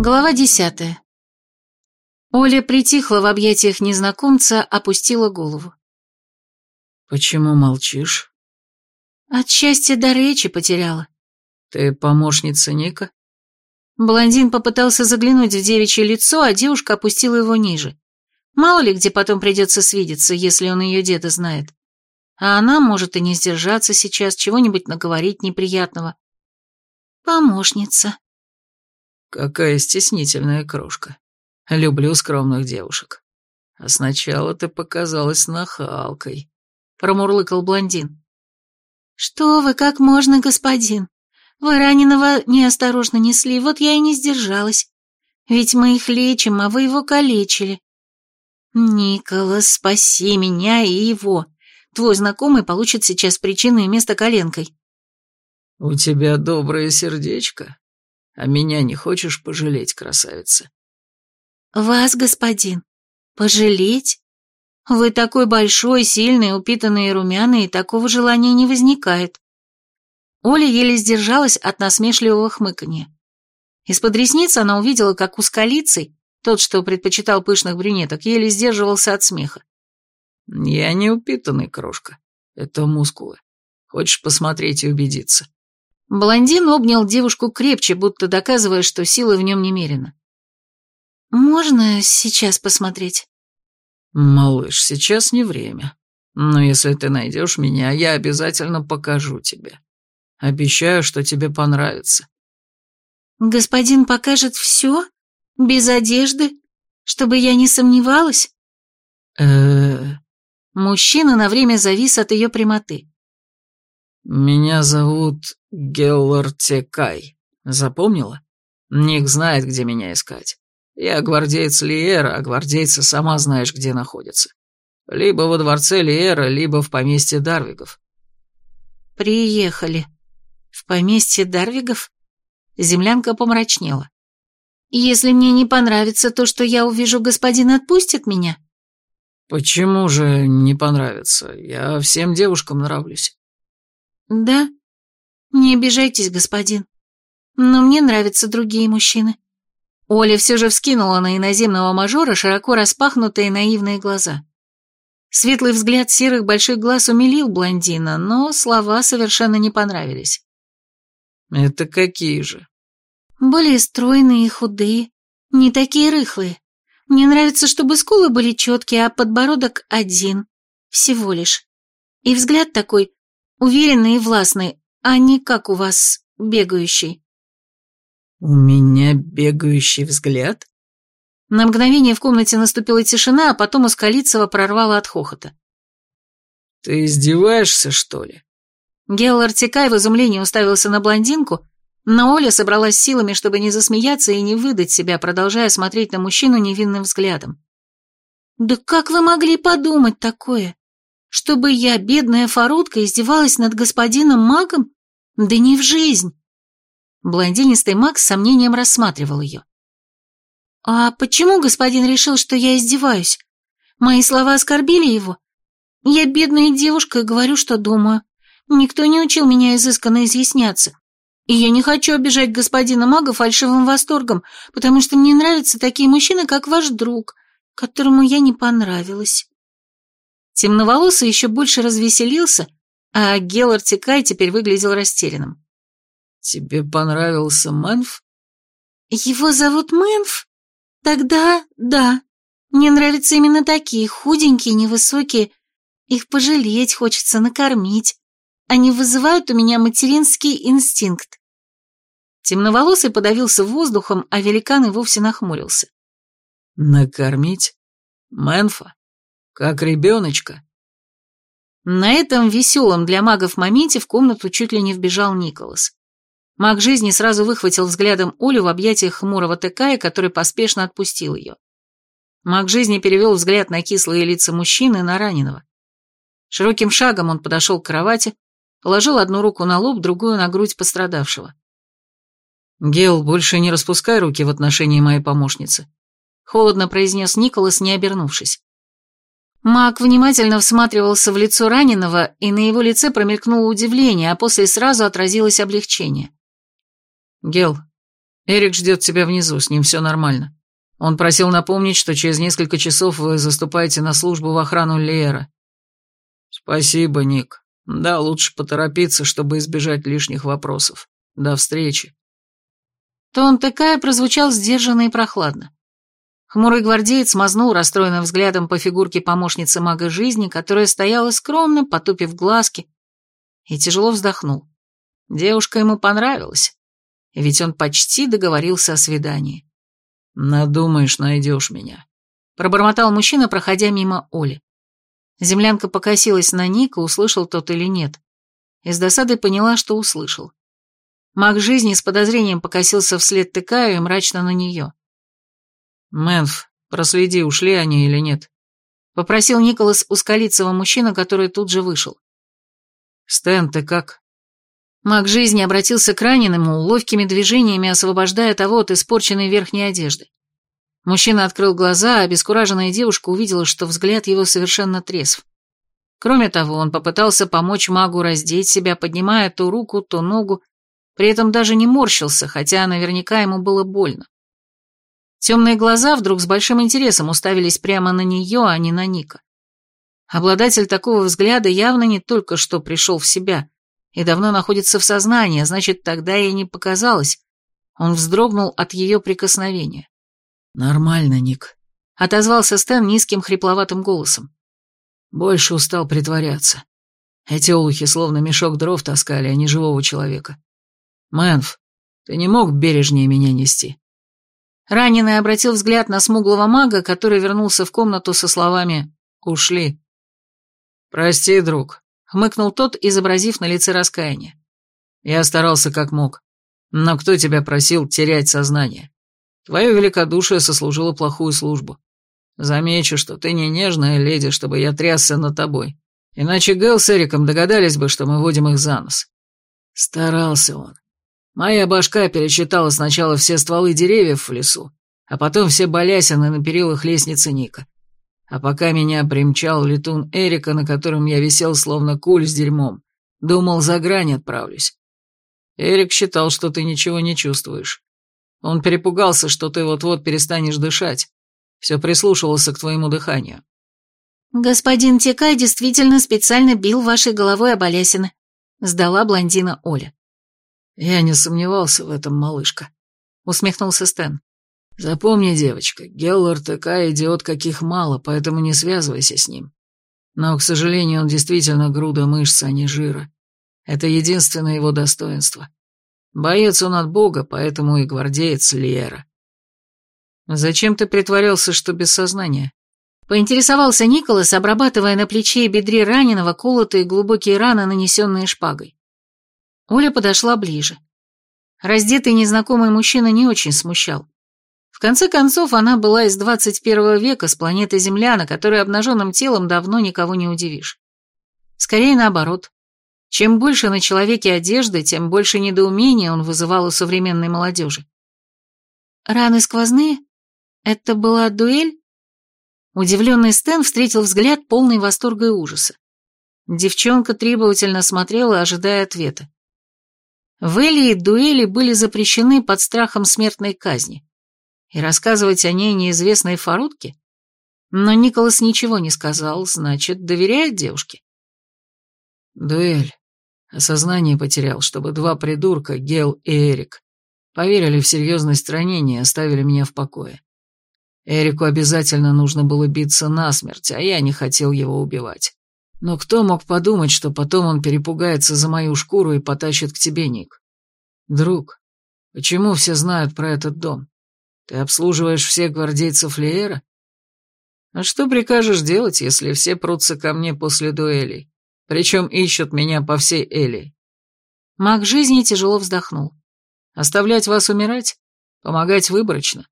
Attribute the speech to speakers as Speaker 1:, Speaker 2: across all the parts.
Speaker 1: Глава десятая. Оля притихла в объятиях незнакомца, опустила голову.
Speaker 2: «Почему молчишь?
Speaker 1: От счастья до речи потеряла.
Speaker 2: Ты помощница Ника?»
Speaker 1: Блондин попытался заглянуть в девичье лицо, а девушка опустила его ниже. Мало ли где потом придется свидеться, если он ее деда знает. А она может и не сдержаться сейчас, чего-нибудь наговорить неприятного. Помощница.
Speaker 2: Какая стеснительная крошка. Люблю скромных девушек. А сначала ты показалась нахалкой, промурлыкал блондин.
Speaker 1: Что вы, как можно, господин? Вы раненого неосторожно несли, вот я и не сдержалась. Ведь мы их лечим, а вы его калечили. Николас, спаси меня и его. Твой знакомый получит сейчас причину и место коленкой.
Speaker 2: У тебя доброе сердечко, а меня не хочешь пожалеть, красавица?
Speaker 1: Вас, господин, пожалеть? Вы такой большой, сильный, упитанный и румяный, и такого желания не возникает. Оля еле сдержалась от насмешливого хмыканья. Из-под ресниц она увидела, как узколицый, тот, что предпочитал пышных брюнеток, еле сдерживался от смеха.
Speaker 2: «Я не упитанный, крошка. Это мускулы. Хочешь посмотреть и убедиться?»
Speaker 1: Блондин обнял девушку крепче, будто доказывая, что силы в нем немерено. «Можно сейчас посмотреть?»
Speaker 2: «Малыш, сейчас не время. Но если ты найдешь меня, я обязательно покажу тебе. Обещаю, что тебе понравится».
Speaker 1: «Господин покажет все? Без одежды? Чтобы я не сомневалась?»
Speaker 2: э
Speaker 1: Мужчина на время завис от ее прямоты.
Speaker 2: «Меня зовут Геллартекай. Запомнила? Ник знает, где меня искать. Я гвардеец Лиера, а гвардейцы сама знаешь, где находятся. Либо во дворце Лиера, либо в поместье Дарвигов».
Speaker 1: «Приехали. В поместье Дарвигов?» Землянка помрачнела. «Если мне не понравится то, что я увижу, господин отпустит меня?»
Speaker 2: «Почему же не понравится? Я всем девушкам нравлюсь».
Speaker 1: «Да? Не обижайтесь, господин. Но мне нравятся другие мужчины». Оля все же вскинула на иноземного мажора широко распахнутые наивные глаза. Светлый взгляд серых больших глаз умилил блондина, но слова совершенно не понравились.
Speaker 2: «Это какие же?»
Speaker 1: «Более стройные и худые, не такие рыхлые. Мне нравится, чтобы скулы были четкие, а подбородок один. Всего лишь. И взгляд такой уверенный и властный, а не как у вас бегающий.
Speaker 2: У меня бегающий взгляд?
Speaker 1: На мгновение в комнате наступила тишина, а потом у Скалицева прорвало от хохота.
Speaker 2: Ты издеваешься, что ли?
Speaker 1: Геол Артикай в изумлении уставился на блондинку, но Оля собралась силами, чтобы не засмеяться и не выдать себя, продолжая смотреть на мужчину невинным взглядом. «Да как вы могли подумать такое? Чтобы я, бедная форутка, издевалась над господином магом? Да не в жизнь!» Блондинистый маг с сомнением рассматривал ее. «А почему господин решил, что я издеваюсь? Мои слова оскорбили его? Я бедная девушка и говорю, что думаю. Никто не учил меня изысканно изъясняться. И я не хочу обижать господина мага фальшивым восторгом, потому что мне нравятся такие мужчины, как ваш друг, которому я не понравилась. Темноволосый еще больше развеселился, а Геллард Тикай теперь выглядел растерянным.
Speaker 2: «Тебе понравился Мэнф?»
Speaker 1: «Его зовут Мэнф? Тогда да. Мне нравятся именно такие, худенькие, невысокие. Их пожалеть хочется, накормить. Они вызывают у меня материнский инстинкт. Темноволосый подавился воздухом, а великан и вовсе нахмурился.
Speaker 2: «Накормить? Мэнфа? Как ребеночка?»
Speaker 1: На этом веселом для магов моменте в комнату чуть ли не вбежал Николас. Маг жизни сразу выхватил взглядом Олю в объятиях хмурого Текая, который поспешно отпустил ее. Маг жизни перевел взгляд на кислые лица мужчины и на раненого. Широким шагом он подошел к кровати, положил одну руку на лоб, другую на грудь пострадавшего. «Гел, больше не распускай руки в отношении моей помощницы», — холодно произнес Николас, не обернувшись. Маг внимательно всматривался в лицо раненого, и на его лице промелькнуло удивление, а после сразу отразилось облегчение. «Гел,
Speaker 2: Эрик ждет тебя внизу, с ним все нормально. Он просил напомнить, что через несколько часов вы заступаете на службу в охрану Леера. Спасибо, Ник. Да, лучше поторопиться, чтобы избежать лишних вопросов. До встречи.
Speaker 1: Тон Текая прозвучал сдержанно и прохладно. Хмурый гвардеец мазнул расстроенным взглядом по фигурке помощницы мага жизни, которая стояла скромно, потупив глазки, и тяжело вздохнул. Девушка ему понравилась, ведь он почти договорился о свидании.
Speaker 2: «Надумаешь, найдешь меня», —
Speaker 1: пробормотал мужчина, проходя мимо Оли. Землянка покосилась на Ника, услышал тот или нет. И с досадой поняла, что услышал. Маг жизни с подозрением покосился вслед тыкаю и мрачно на нее.
Speaker 2: «Мэнф, проследи, ушли они или нет?»
Speaker 1: — попросил Николас у скалицего мужчина, который тут же вышел.
Speaker 2: «Стэн, ты как?»
Speaker 1: Маг жизни обратился к раненому, ловкими движениями освобождая того от испорченной верхней одежды. Мужчина открыл глаза, а обескураженная девушка увидела, что взгляд его совершенно трезв. Кроме того, он попытался помочь магу раздеть себя, поднимая то руку, то ногу, при этом даже не морщился, хотя наверняка ему было больно. Темные глаза вдруг с большим интересом уставились прямо на нее, а не на Ника. Обладатель такого взгляда явно не только что пришел в себя, и давно находится в сознании, а значит, тогда ей не показалось. Он вздрогнул от ее прикосновения.
Speaker 2: «Нормально, Ник», —
Speaker 1: отозвался Стэн низким хрипловатым голосом.
Speaker 2: «Больше устал притворяться. Эти олухи словно мешок дров таскали, а не живого человека. Мэнф, ты не мог бережнее меня нести?»
Speaker 1: Раненый обратил взгляд на смуглого мага, который вернулся в комнату со словами «Ушли».
Speaker 2: «Прости, друг, хмыкнул тот, изобразив на лице раскаяние. Я старался как мог. Но кто тебя просил терять сознание? Твое великодушие сослужило плохую службу. Замечу, что ты не нежная леди, чтобы я трясся над тобой. Иначе Гэл с Эриком догадались бы, что мы водим их за нос. Старался он. Моя башка перечитала сначала все стволы деревьев в лесу, а потом все балясины на перилах лестницы Ника. А пока меня примчал летун Эрика, на котором я висел словно куль с дерьмом, думал, за грань отправлюсь. Эрик считал, что ты ничего не чувствуешь. Он перепугался, что ты вот-вот перестанешь дышать. Все прислушивался к твоему дыханию.
Speaker 1: «Господин Текай действительно специально бил вашей головой об Алясина», — сдала блондина Оля.
Speaker 2: «Я не сомневался в этом, малышка», — усмехнулся Стэн. Запомни, девочка, Геллар такая идиот, каких мало, поэтому не связывайся с ним. Но, к сожалению, он действительно груда мышц, а не жира. Это единственное его достоинство. Боец он от бога, поэтому и гвардеец Лиера. Зачем ты притворялся, что без сознания?
Speaker 1: Поинтересовался Николас, обрабатывая на плече и бедре раненого колотые глубокие раны, нанесенные шпагой. Оля подошла ближе. Раздетый незнакомый мужчина не очень смущал. В конце концов, она была из 21 века с планеты Земля, на которой обнаженным телом давно никого не удивишь. Скорее наоборот. Чем больше на человеке одежды, тем больше недоумения он вызывал у современной молодежи. «Раны сквозные? Это была дуэль?» Удивленный Стэн встретил взгляд полный восторга и ужаса. Девчонка требовательно смотрела, ожидая ответа. В Элии дуэли были запрещены под страхом смертной казни и рассказывать о ней неизвестной Фарутке? Но Николас ничего не сказал, значит, доверяет девушке.
Speaker 2: Дуэль. Осознание потерял, чтобы два придурка, Гел и Эрик, поверили в серьезность ранения и оставили меня в покое. Эрику обязательно нужно было биться насмерть, а я не хотел его убивать. Но кто мог подумать, что потом он перепугается за мою шкуру и потащит к тебе, Ник? Друг, почему все знают про этот дом? Ты обслуживаешь всех гвардейцев Лиера? А что прикажешь делать, если все прутся ко мне после дуэлей? Причем ищут меня по всей Элии.
Speaker 1: Маг жизни тяжело вздохнул.
Speaker 2: Оставлять вас умирать? Помогать выборочно?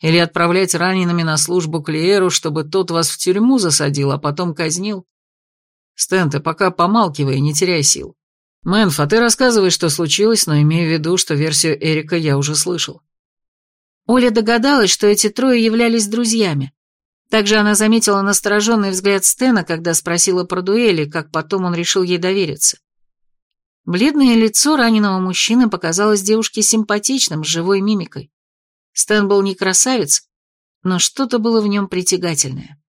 Speaker 2: Или отправлять ранеными на службу к Лиеру, чтобы тот вас в тюрьму засадил, а потом казнил? Стэн, ты пока помалкивай и не теряй сил. Мэнф, а ты рассказывай, что случилось, но имею в виду, что версию Эрика я уже слышал.
Speaker 1: Оля догадалась, что эти трое являлись друзьями. Также она заметила настороженный взгляд Стена, когда спросила про дуэли, как потом он решил ей довериться. Бледное лицо раненого мужчины показалось девушке симпатичным, с живой мимикой. Стэн был не красавец, но что-то было в нем притягательное.